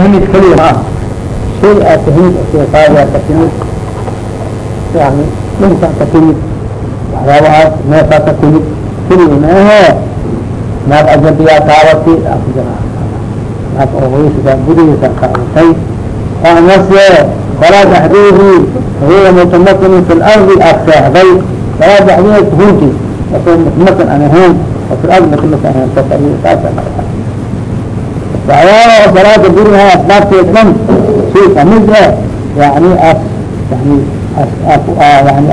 timid keliya ma aha shay aad timid qaadiyaa ka timid yani dhulkaa ka timid waxyaabahaas meesaa ka timid keliya maahe naag ajabiyaa taabati naag oo hoysikaa gudihiisa taabatay amase falaa daxdiihi huwa mutamakin fi lardi aad seexday falaa daxdiihi hunti asoo mutamakin aan ahayn oo fi lardi mutamakin ahayn saasa waxyaaba oo salaada guriha asbaabteed dhan shay ka mid eh yani as yani yani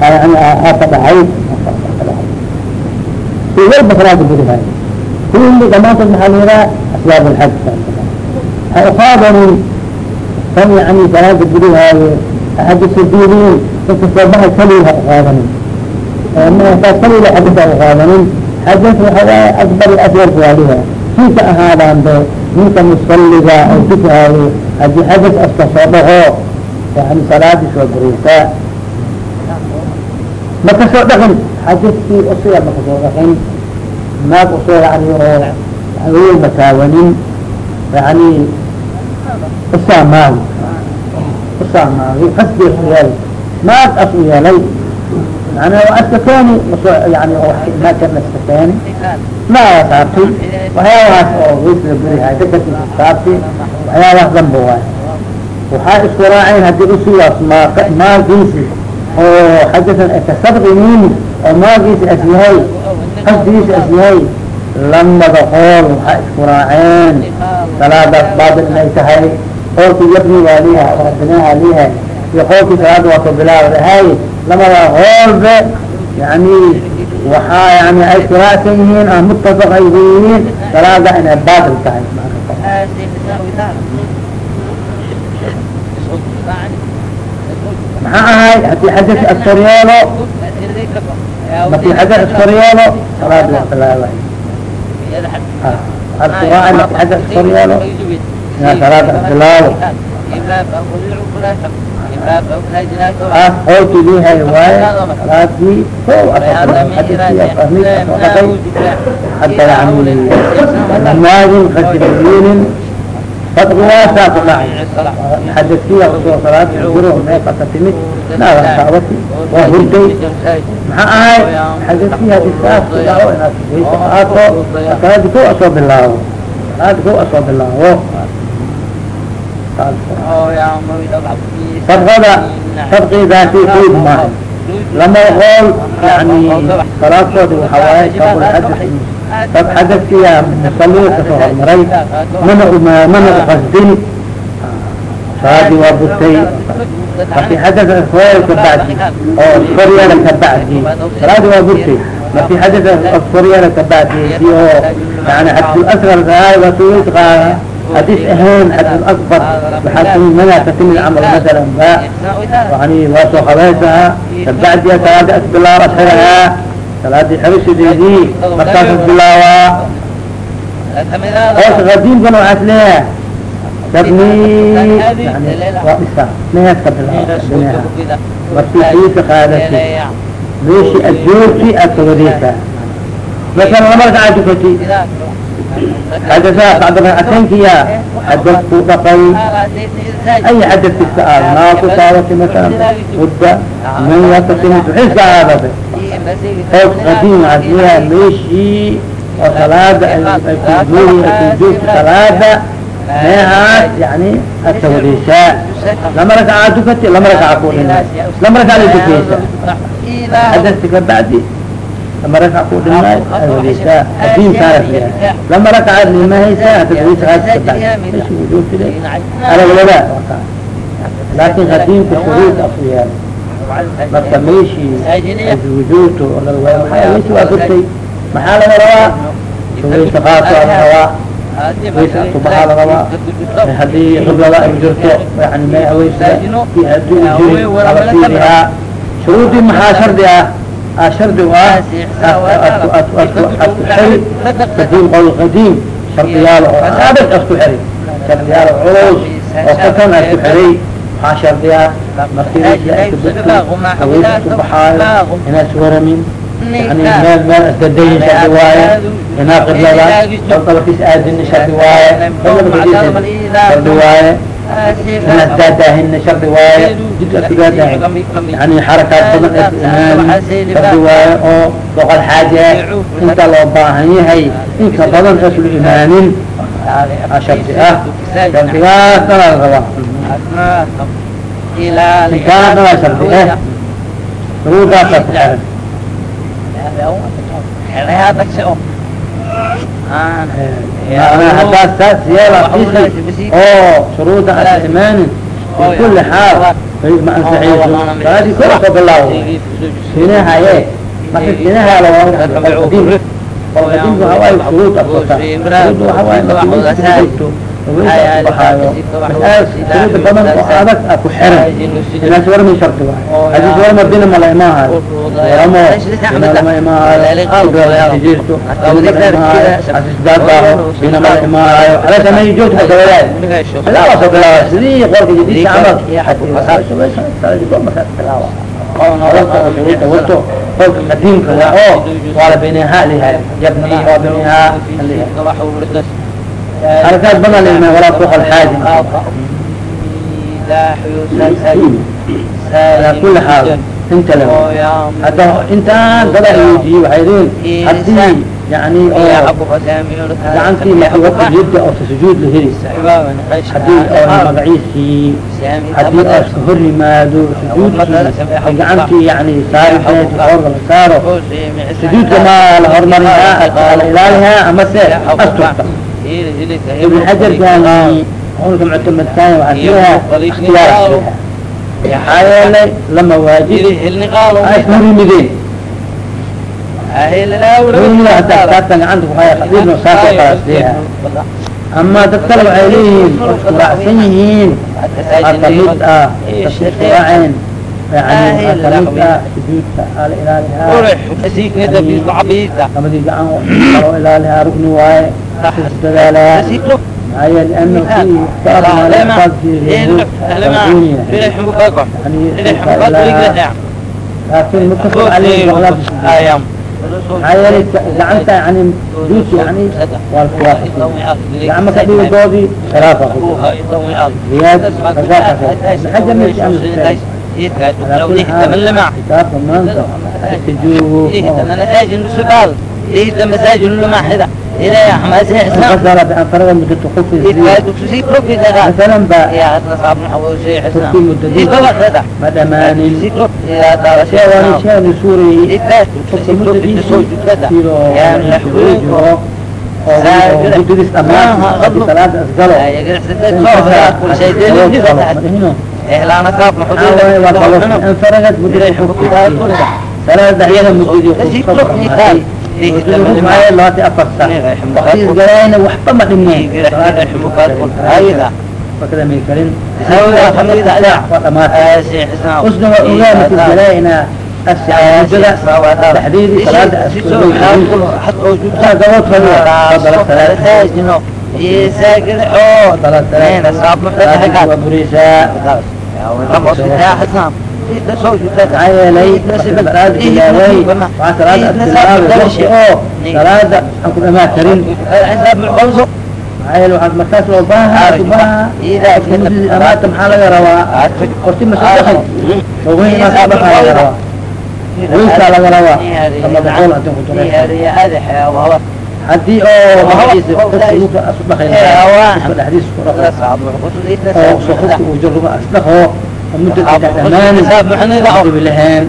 yani aka dhacay shay walba salaada gurihay kulli dhamaantood maxaa la yihaha asbaab alxaj ha uqaadanin kan yani salaada gurihaaye axadisadiidiin dadka soobaha kaliya ha uqaadanin taa kaliya xadis ha uqaadanin xadis waxa waaye akbar aswar waaliha kika ahaadaan be ninka musaliga oo tukaayo haddii xadas aska soo dhaho yani salaadi soo bureysaa maka soo dhaqin? Xadiskii usiga maka soo dhaqin. Naag u soo yani oo haween mataawanin yani usaamaagi usaamaagi qasdi u yeelay. Naag as yeelay. Yani aska keeni yani naagkan aska keeni naa saabtay waxyaabahaas oo waysa gurihay dakarkiisa saabtay waxyaabahaas danba waay waxaa isku raaceen haddii usigaas ma maagiisi oo xadasan ay kasabqinin oo maagiisi as yahay qasdigiisi as yahay waxaa isku raaceen. Salaadaas baatil inay tahay qoolkii yabni waa liha oo binaha liha iyo qoolkii salaada waa ka bilaawdahay lamada qoolbe yani waxaa yani ay kiraacsan yihiin a mutafaq ay yihiin salaada inay baatil tahay. Maxaa ahay haddii xadis askoryeelo maki xadis askoryeelo salaada waa bilaabay arkuraaci maki xadis askoryeelo inaa salaada as qoolkii lihay waaye salaadii ko xadiskii afahmid asoo dhaqay hadda yani lamaadin qasibayinin fadki waasaa ku dhacay xadiskii asoo salaad jiro meeqata timid naaga saabati waa hurday maxaa ahay xadiskii haddii saas ku dhaco inaad waysa qaato salaadi ko asoo bilaabo salaadi ko asoo bilaabo farqada farqigaasi kayd maaha lama qool yani salaadkoodi waxa waaye sabulxadis sab xadaskiya musaliga ka soo hormaray mana mana uqasdin salaadii waa butay marki xadas asfar kabacdi oo asfaryala kabacdi salaadii waa butay marki xadas asfaryala kabacdi si oo yani xadsul asgar waasuwayt qaada hadis ahayn xad akbar waxaa ka mid manaa katimid camal masalan ba yani waa soo qabaysaha kabacdiya salaadi asbilaab asxirahaa salaadii xirisideedii markaas asbilaawaa oos qadiimkan waxaas leeyahay tabni yani waa dhisa meheed ka bilaaba bineha markii xiisa qaadati meeshii ad joogti aad ka wareegtaa masalan lama rakaca tukati xadaثaa bacda ragcataynkiya xadad ku dhaqay ay xadad kista aad naa ku taabati masalan mudda mayakatimid wixiiska aadada oos qadiim waxaas leeyahay meeshii oo salaada ay kujoogta salaada meehaas yani wadeysaa lama rakaca tukati lama rakaca ku dhina lama rakaca la tukeysa xadadka kabacdi lama rakac ku dhinaay ay wadeysaa adiinkaana fiiha lama rakacaad limahaysaa wujoogtile alawalada laakin qadiimka shuruud asu yaal marka meeshii maaa meshi waa burtay maxaa laga rabaa waysa qaato ala rabaa waysa subaxaa la rabaa haddii qiblada ay jirto yani ma haweysa ki haddii jirin ala fiirihaa shuruudii maxaa shardi ah shardi u ah asku xeri qadiim qowl qadiim shardiyaal oo adag asku xeri shardiyaal culus oo kakan asku xeray maxaa shardiya markii kubadto haweysa subaxaayo inaas waramin yani meel meel isdadayin shardi waaye inaa qiblada daldabakiis aadini shardi waaye daldabakiis shardi waaye inaad daadaahina shardi waaye jidka ku daadaahin yani xarakaad badan imaani shardi waaye oo boqol xaaje inta loo baahan yahay inka badan aslu imaanin shardi ah shardigaas dhanaa rabaa inkaan dhanaa shardi ah shuruudaasaa ku xiran hadaad saas yeela oo shuruuda aan imaanin fi kuli xaal ma ansaxayso salaadii kor soo bilaawo sinahaye marka sinaha qolqadiim qolqadiimka waxa waaye shuruud afota shuruud waxa waaye markii baxaayo shuruuda badan oo adag a ku xiran inaas warmi shardi waay hadis warma bina mala imaahayo waramo bina lama imaahayo jirto asisdaadbaaho bina mala imaahayo alasa may joogta dawayaad bilaawa soo bilaawa sidii qolka jadiidka camal shuruuda wato qolka qadiimka waa oo waa la binahaa lihay jabni waa arkaas badan l walaa suuq alxaajim alaa kuli xaal inta le hadda intaa dada ayuujiye waxay leeyihiin haddii yani gacantii marka jida oo sujuud la heleysa haddii oo magaciisii haddii oo iska hor yimaado sujuudkii ay gacantii yani saari deed orga la saaro sujuudka ma la hormarinaa la ilaalihaa amase asturta qolka muctamadkan waxaa fiiha ikhtiyaar maxaa yeelay lama waajib isma rimideen rimida hadaa kitaabkan gacanta kuhaya khadiibna saas oo kalaas leeyahay ama dad kale waxay leeyihiin isku raacsan yihiin. Aa ka mid ah tasku raaceen yani aa ka mid ah sujuudka ala ilaalihaa labadii gacan kaloo ilaalihaa rugni waaye dadaalayaa maxaa yeele ana fi ikhtilaaf laakin mutafaq aleyh maxaa yeelay gacanta yani duudka yani waa lakuwaafaqi gacma ka dhigadoodii khilaafa riyaad xaja meshi amr على كل حال كتاب maanta istajuubu ليه مساج الماحدة إلى حماس إسلام غسل بأنفرد مدة خف تسيب ربي ذا مثلا با يا عدنا صعب نحو شيء تركي حسنا مدة إيه بابا هذا مدمان تسيب ربي يا دار شيء شاواني وانا شاواني سوري إيه تسيب ربي تسوي كذا يا من الحويج مدرس أمان في ثلاثة أسقلوا يا جرح سدد صوفها كل شيء دين جدا aa waxba ma dhimeen fakada may karin usna waa ogaama fijalaaina asjada taxdiidi salaada askudowa gabood fadhiya fadala salaad fadala salaad waa burisaa yeelay salaad bilaaway waa salaada astilaabi waqti oo salaada aan ku dhamaatirin maxaa waaad markaas loo baaha subaha kunudii dhamaata maxaa laga rabaa qorti masoo baxay ogeyn maa soo baxaa laga rabaa wiilkaa laga rabaa ama boqol hadin ku duqe haddii oo dhedisdhao mudadhamaanbilaheen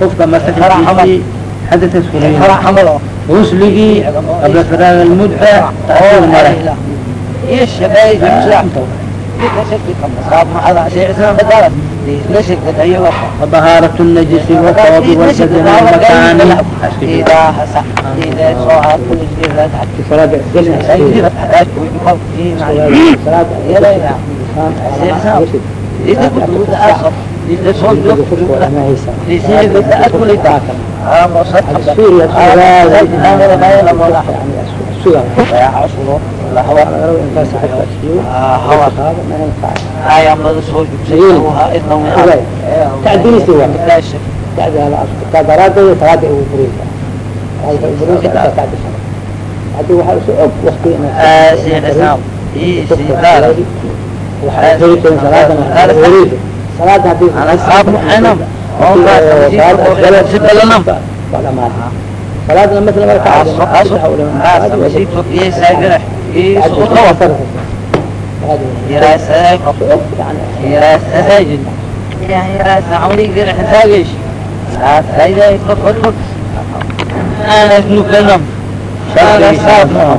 qofka masaxibkiisii xadakas fulay gusligii qabla firaag mudda taxsiir maray dhamaanin bilahaan qofka masaxkiisii حدث سوريا غسلي قبل فراغ المدة تأثير مرة ايش شباب وطهارة النجس والثوب والبدن والمكان إذا حسن إذا صار كل شيء لا تحكي صلاة سيدي فتحتاج ويقف فيه معي صلاة يا ليلى إذا كنت بدأ أصف إذا صوت لسيد بدأ أكل إذا أما صدق السوري أنا السوري ما يلم ولا السوري يا tacdinistadaraadooda salaada ugu burinta hadi waxaa usu og wakti salaada haddii salaadna matala markaa الصوت سيدها إذن تعديل سوى لا شك taa daraadeeda salaada ugu bureysa bureysa kacdisa hadii waxaa isu og wakti salaada hadii salaadna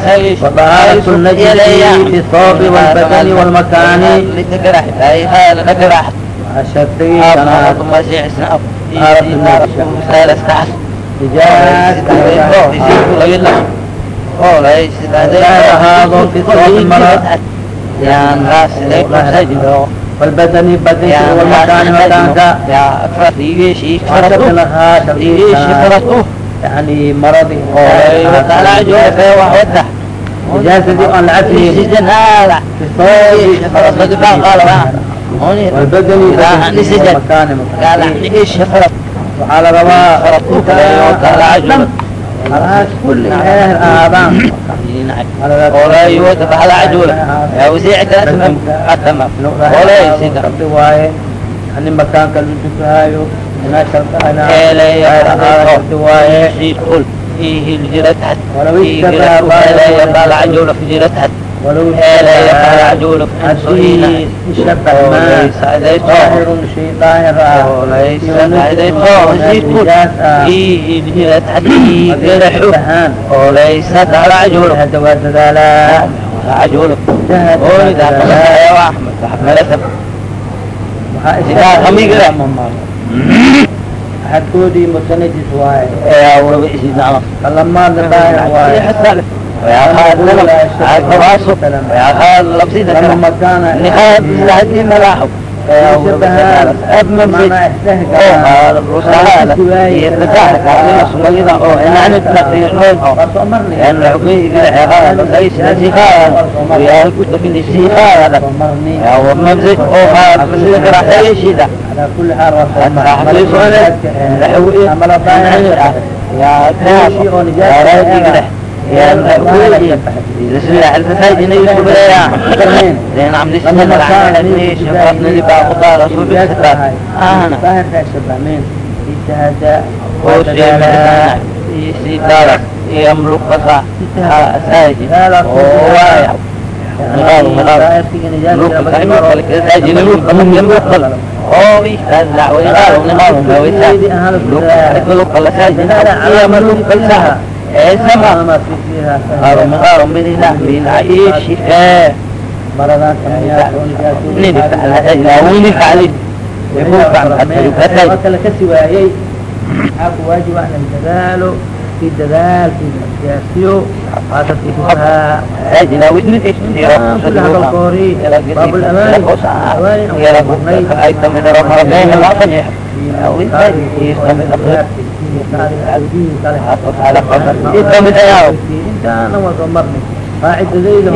masla وطهارة النجس في الصوب والبدن والمكان الشرطي طهارة هذا في صوب المرأة والبدن بدن والمكان مكانك وشرط لها شرط يعني مرضي إجازة أن العفو في والبدن والمكان مكان وعلى رواء خلاص كل إله الآبان ولا يوجد على عجولة يا وزيعك olay baxda cajuul yaa wasiici kala tamam atama olay si kara waaye ani makaanka lutukaayo inaad shartaana eelay waaye ul ihil jiratad ihil eelay baxda cajuul fi jiratad ولو لا يقال عجولة في حدي نصيحة يشبه ما وليس عليه ظاهر شيء ظاهر وليس عليه يقول فيه الجرة تحت فيه جرح وليست على عجولة هذا وذلالا عجولة وإذا قلت يا أحمد فحملت إذا هم يقرأ. حدودي متنجس واحد يا ولو إذا فلما ذبائح واحد حتى ويا خالد لم عاد تواصل ويا خالد لبسيدة لما كلام كان نهاية الهدي ملاحظ أبن في معنى استهجى هذا الرسالة يتفاعل على صغيرة أو إن أنا تنقي الحين فأمرني لأن الحكومة يقول هذا ليس نسيخاء ويا الكتب النسيخاء هذا فأمرني يا هو ممزج أو هذا بس راح يشيد على كل حال أنا راح أقول سؤال لحوي عمل الضائع يا كاس يا راجل يا الحكومة لسنا الفساد يوسف يا لأن عم نسمع العمل ليش قبل اللي بعض رسول بالستات أنا فاهم في السبعين اجتهد وسيما يسيطر يملك قصع ساجد ووايع نغال نغال ملوك تعمل فلك ساجد ملوك من يملك هو يستهزع ويغال ونغال ونغال ملوك ملوك الله ساجد يا ملوك الساعة اسمع ما في فيها هذا مغار من الله من عيش مرضان سميات ندفع على وندفع عليه يفوق عن حتى يفتح وكل كسوايي حق واجب أن الدلال في الدلال في السياسيو هذا في فيها أجل ودن إيش كل هذا القوري باب الأمان الأواني أو يا رب القرنين أيضا من رب ربين العطن أو هذه يستمع الأخير intaana wada marnay qaacidadayda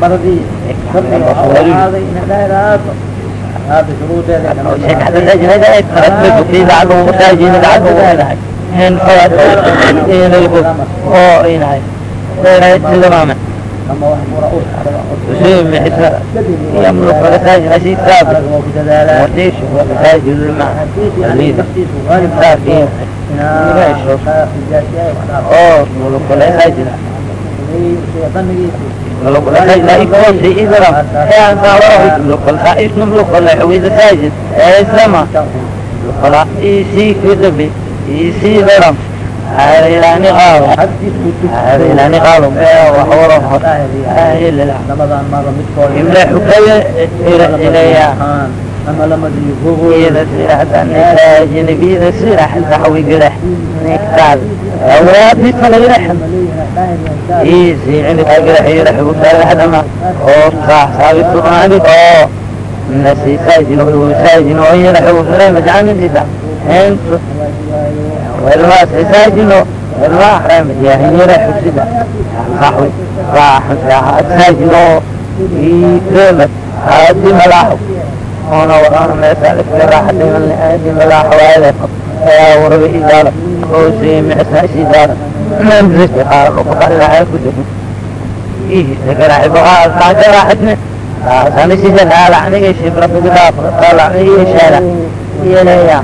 baradii aaday ina dhaagaaso aaada shuruudeeda oo inahay خلاصين جدا يخلص التاجر بالملك خلاصين درم نغار هذا نغار ميزاك أو مرضي هذا لا لا هذا شروط وشيء حتى الأجل هذا يترتب في بعضه متاجين بعضه هذا هن فوات هن يقول أوه إيه هاي لا يتلماما كما واحد رؤوس وشيء بحساب يملك ولا تاج نسيت ثابت وديش وتاج الماء الريد ساكين أوه ملك ولا تاج ملك ولا تاج لا يكون في إذرم يا أنت روح ملك ولا تاج ملك ولا حويد تاجد أي سما ملك ولا يسي كذبي يسي ذرم هذا يعني غارم هذا يعني غارم ايه وحوره هاي اللي رمضان مرة متكون يملح حكاية إليها أما لما يقول إذا سلاح النساء جنبي إذا سلاح الزحوي قرح نكتال أولاد مثل يرحم إيزي عندك قرح يرح وكال الحدمة أوه صح صابت القرآن أوه الناس ساجن وهو ساجن ويرح وفريم جعان الإذا انت والماس حساجنو والما حرام يا هنيرا حسدا صاحبي راح حساجنو يكرمت هادي ملاحو هنا ورانا ما يسألك راح دي من هادي ملاحو هذا يا وربي إدارة وسي معسنا إدارة ما مزيك قال وقال لها كتب إيه ذكر عبقى قاعد راحتنا سامي سيدنا على عني يشيب ربي قدافر قال عني يشالا يا لا يا ها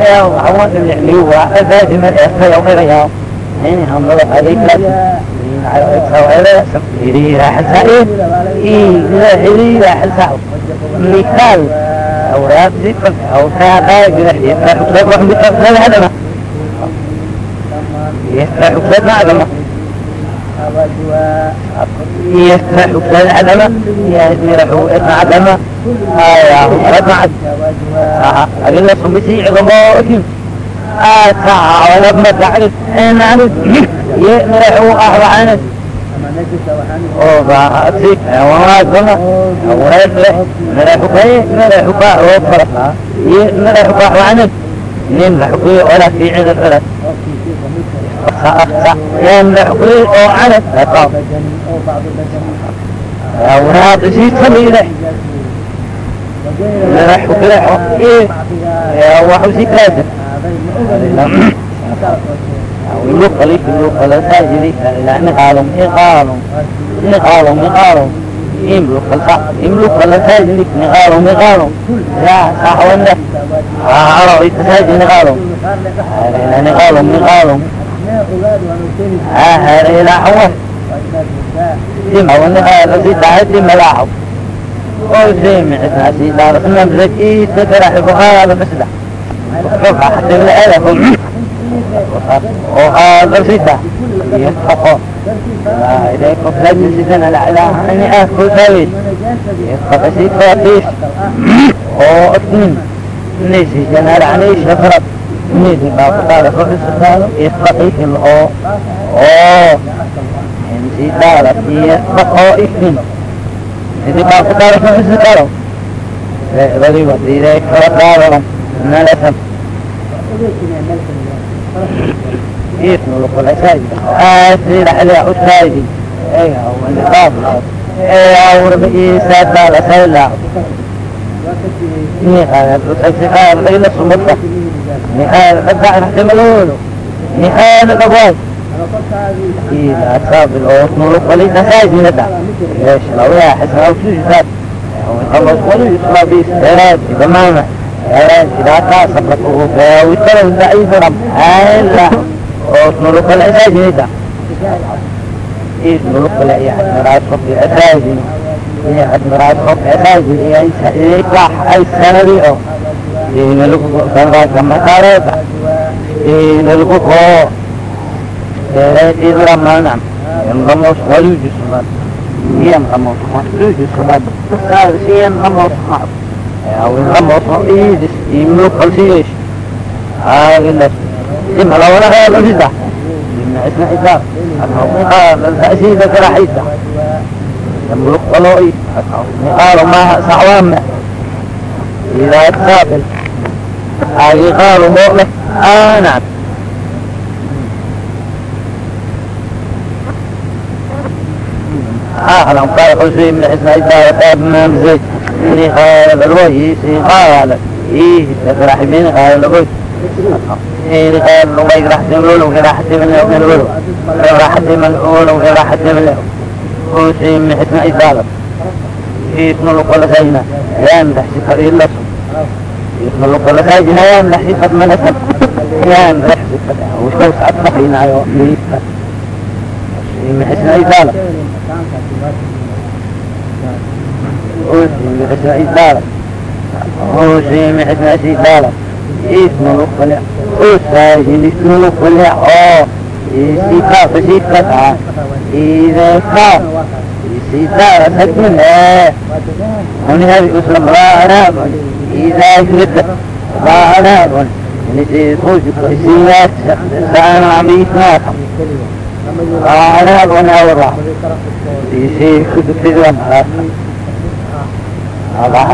إذا إيه لم يقرأ لا مراد ولا عادي بس يجي حنان كلام حديث الله لا هو ما رب هنا قالوا عندهم ما تحصيلات من هذا أبو سكايتي قوي أتلاه صاحب الصحواني أتلاه يا عوان اللي هو أفاد من أفاد وغير يا هنا هم ضرب عليك على سوالة سفيري راح سائل إيه لا هلي راح سائل مثال أو راب ذكر أو ساعة يفتح يفتح وحن بتفصل هذا يفتح وكذا عدمه يفتح وكذا عدمه يفتح عدمه آية وكذا عدمه أقول لكم بسيع غباء آتا ولا ما تعرف إن عرف يمرح وأهل عنك أوبا أتيك وما قلنا أولاد مرح كي مرح كا وفر مرح كا عنك نمرح كي ولا في عند الأرض يمرح كي أو عنك أقام أولاد شيء سميله مرح كي إيه يا واحد سكاته ويلقى ليك يلقى لا تاجري لأن قالوا إقالوا إقالوا إقالوا يملك الحق يملك لا تاجري نقالوا نقالوا لا صح ولا عربي تساجل نقالوا نقالوا نقالوا هذا لا حوال جمع ونقال في تحت ملاحظ وزيم عساسي دار اسمه بزكي تكرح بخار بسده رفع حتى من الألف وهذا ستة يتحقق إليكم لجل سنة الأعلى أني أكل سويت يتحقق ستة تيس أو اثنين نسي جنال عني شفرت نسي باقي تعرف في الستة يتحقق الأو أو نسي تعرف يتحقق اثنين نسي باقي تعرف في الستة بلي ودي ذلك فرقا نلسم يسمى لقل أساجد آسي لحلي أساجد ايه هو النقاب ايه هو ربي ساد لا سيلا نهاية الاتساق ليلة سمطة نهاية الفتح نحتملون نهاية الأبواب إذا أصاب الأوطن لقل أساجد ندع ليش لو يا حسن أو سجدات خلص ولو يصلى بيستيرات بمعنى إذا كاسبته ويتر الضعيف رب هلا وصنلق الأساج ندا إيه نلق الأيحد مراد صف الأساج إيحد مراد صف الأساج إيقاح السنري أو إيه نلق سنرى كما تاريبا إيه نلق فو إيه رمى نعم ينغموس وليج الصلاة ينغموس وليج الصلاة ينغموس صعب أو الغمر إيدس يملك الفيش هذا الناس إما لو أنا هذا الجدع إما اسمع إدار قال التأسيس ذكر حيدة يملك ولوئي قالوا ما سعوام إذا تقابل هذه قالوا aa آه نعم آه لهم قال قل من اسمع إدار قال من زيت اللي قال الوجه قال إيه تفرح من قال الوجه إيه قال لو راح تملون وغير راح تملون لو راح تملون وغير راح تملون وشيء من حسن إدارة اسم له كل سينا يام تحسي فريق الله اسم له كل سينا يام تحسي قد من أسب يام تحسي قد وش لو سعد فقينا يوم من حسن إدارة أوسي من حسن إدارة أوسي من حسن إدارة ismu lukule usaajin ismu lukule oo isika fasikata ideka isita sakune huni hadi usla baarabon idakirta baarabon nisi fujuk isiyat sana abisnaka baarabon awra isi kudutidwan baarabon ila mashax walilahu إذا كذب إذا كذب يصير صوت أشيك يصير صوت إذا إشاك من يصير كل فإذا مواتا هذه الرقل أشيكاك أشيكاك وقاك إشاك واسم الرقل إذا جلسة هي اسم الرقل أتاجد الرقل أتاجد أتاجد هي من الرقل وعايزي كل aa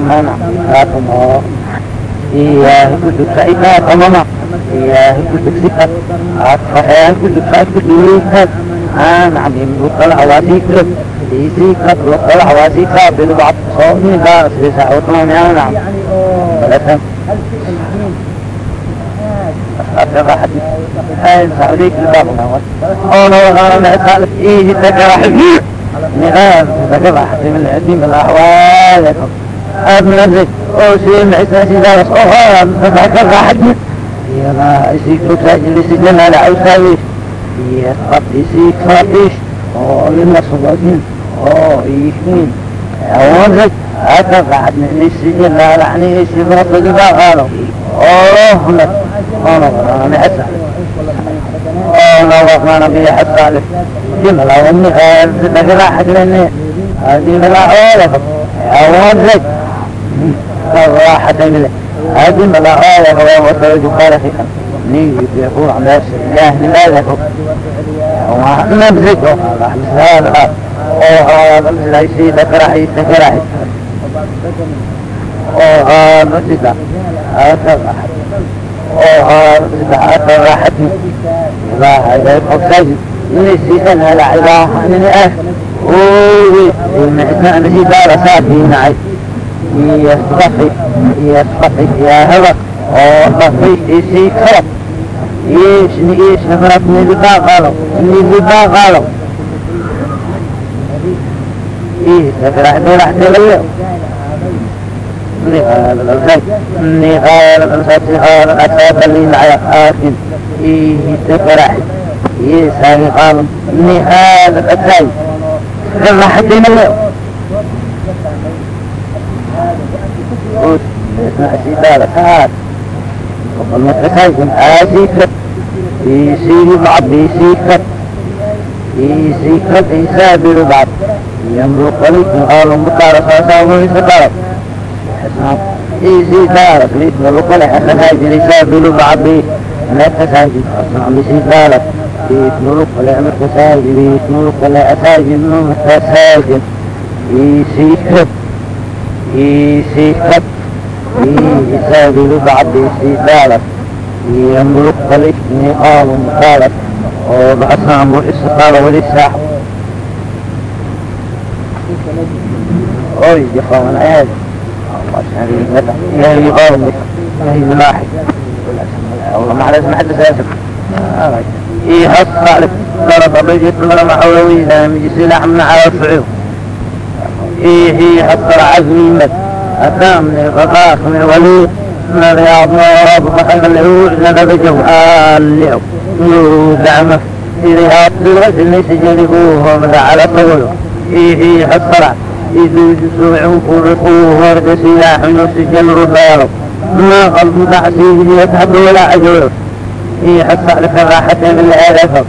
معنا لكن iya kududka ikaa qamama iya kudugsikat adfaxean kududka kudulikat aan camin bukala hawaasikat isikat bukala hawaasika bilbacd soomni baas bisa utmani anam balatan أتبعت هاي niaam laga baxsay min adiim alaxwaalakum aad nafsay oo sii mixsan sidaas oo dadka ka qaxdi iyadaa isii joogtaa jilisidana la awsaawish iyo qab isii kaafish oo lina sugadin oo yihiin awoonsay aadka qaxdna isii laalacni isii maasagi baa qaado oo hna ono qanaanicsa maan biyo xataa le dimalawani dagaraa xaglene dimalaaoola awaanreg raaxatamile هذه ملاعاية غوام وترج قارخي نيجي بيقول عم يرسل إله لماذا هو نمزجه هذا أو لا شيء تكرهي تكرهي أو نسيت أتبع سجد نسي أنا لا إله إلا الله وي المعسان في دار سابين عيد يصطفي يصطفي يا هبط وصفي يسي كرب يش نيش نفرت نزبا غالو نزبا غالو إيه سفرح دولح دوليو نغال الأنسات نغال الأنسات نغال الأسات اللي معي آكن إيه سفرح يساني قال نغال الأسات فرح دوليو اسمع سيدالة هات والمتكايكم آسيكت يسيري بعض يسيكت يسيكت يسابر بعض يمرق عليكم قالوا مطار صاصاهم يسابر isii daarat liisma boqole xaqadaa jirisaa biluba cabbi meerkasaajid bisii daarat liisma boqole markasaajid liisma boqole asaajid markasaajid isii kab isii kab isaa biluba cabbi isii daarat iyo muluqal isni qaabo muqaalad oo bacsaamo isqaala weli saax oy jafaawan aad الله شهرين مدى يا يقام يا الملاحي والله ما على اسم حد ساسم إيه هصالك ضرب بيجت لما حولوي لا مجي سلاح من على الصعيد إيه هي حصل عزمي مد أتام من غطاس من وليد من الرياض من الرب محمد العود نبذ جوال له دعمه في رياض الغد ليس جانبوه ومدى على طوله إيه هي حصل iduudu suucun kuucuquhu horda silaaxun usijamru beero maa qalbu bacsihi yadhabu walacjuur fiiha salka raaxata min elefo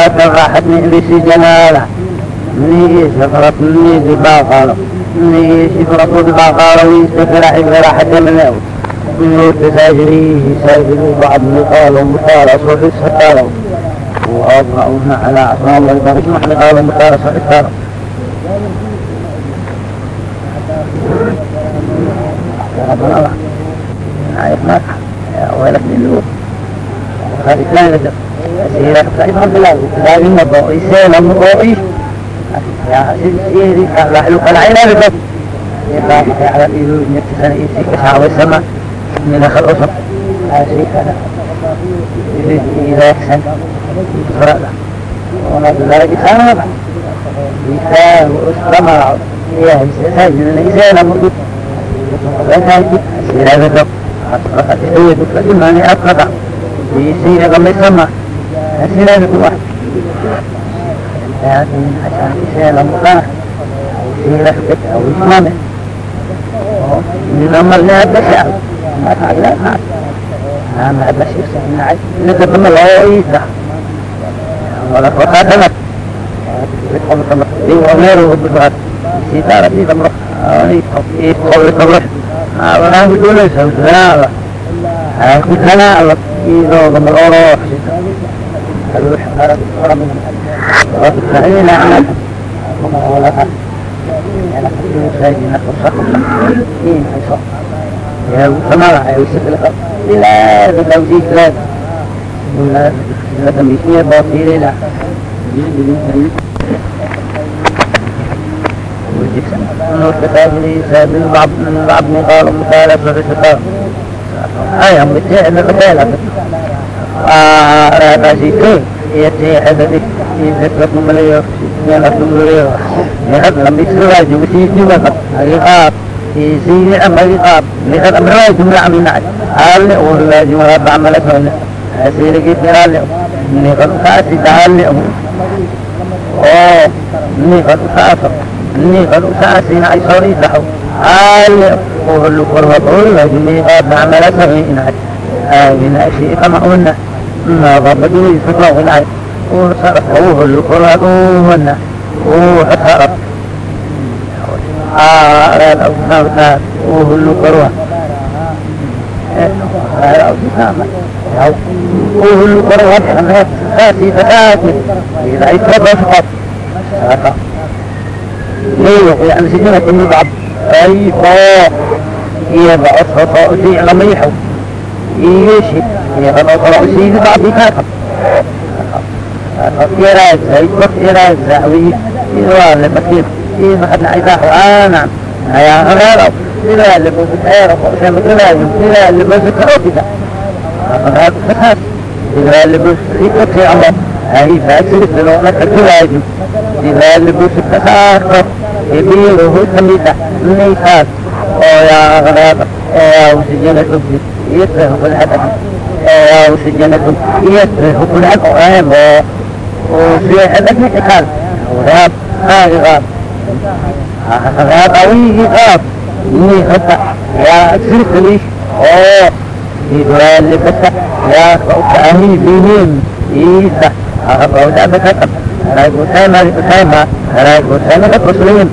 aaka raaxat nicbisi janaala niyi shibratu niyi baaqalo niyi shibratu baaqalo wiistakaraxi raaxata minew nuurka saajiriihi saajiri bacd liqaalo mutaala suxis hataalow وأضعنا على أعصاب البرج محلقة ومتارسة إكتارة ربنا الله عايز ناكح يا ويلك للوح هذه ثانية سيرة كيف بلاد لكن الضوء سينا الضوء يا سيدي راح له العين بس يخاف على الإيلو يتسنى يسيك شعب السماء من أخر أصر عاشقنا إذا أحسن فرأنا ونبذل بسامة بسام واستمع إلى سجن الإنسان مرد siyaadada adeeciyadu ka imaanay afqada diisiiya gamaysama asilaada ku ah laakiin asaan isheela mudana siila xubad awismame oo nidama leebasha markaa leeqaan aanaa bashirsanacay nadabama loo iisa wala kotaa dhanad qolka marka meero bubaad بالبعض ستارة دي تمرح قول تمرح ولا يقول ليس مثلا مثلا إذا ضم الأروح الروح أرد وتفعيل عمل ولا سيدنا خصكم إيه حيصر يا سمارة يا وسط لا بتوزيك لا لا لا تميكية باطيلة لا والكتاب بالبعض من بعض قال مخالفة الكتاب أي أم بتاعنا قتالة آه راسيتين يتي حدث يذكر مليو يلف مليو يحب لم يسرع جوتي جوات الرقاب في سين أمر الرقاب لقد أمرأت من عمل نعي قال والله جمع رب عملك هنا أسير كيف قال نقل خاسي تعال لهم أوه نقل إني حلو سأسين أي صوري لحو آي وهل قربون لجميع بعمل سعين أي آمين أشيء كما قلنا ما ضبطوا يسمعوا الآي وصرف وهل قربون وصرف آه الأوسام وهل قربون وهل قربون حمات فاتي فتاتي إذا اتبع فقط leeyahay mudcab ayfoox iyo lamayxo iyo سيد بعض كاكب إيراج زي بط إيراج زعوي إيوان لبكير إيوان حد نعيزاه آنا هيا غيره إلا اللي بوزك أيره فأسام إلاجم إلا اللي بوزك أوكدا هذا سكات إلا اللي بوزك إيكتي الله هاي فاكسر لو أنك إلاجم اللي بسكره يبيره سميته نيسان ويا غيره يا وسجنة الأبد يكره كل حد وسجنكم يكره كل حد وغاب وفي حدك مثل وغاب هاي غاب غاب قوي غاب إني خطأ يا أكسرك ليش أوه يدوى اللي بس يا أهلي فيهم إيسا haraag utaan hadi utaan haraag utaan ka kusliin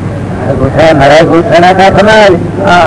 haraag utaan haraag utaan ka kamaali ah